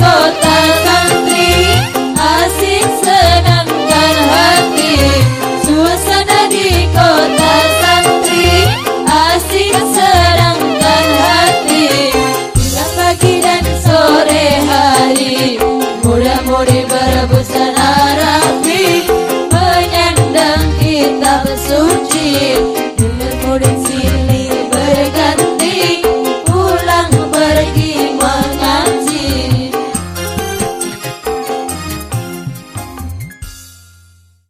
kota santri Asik senang dan hati. Suasana di kota santri Asik senang dan hati. Hingga pagi dan sore hari Mudah-mudi berbusana rapi Menyandang kitab suci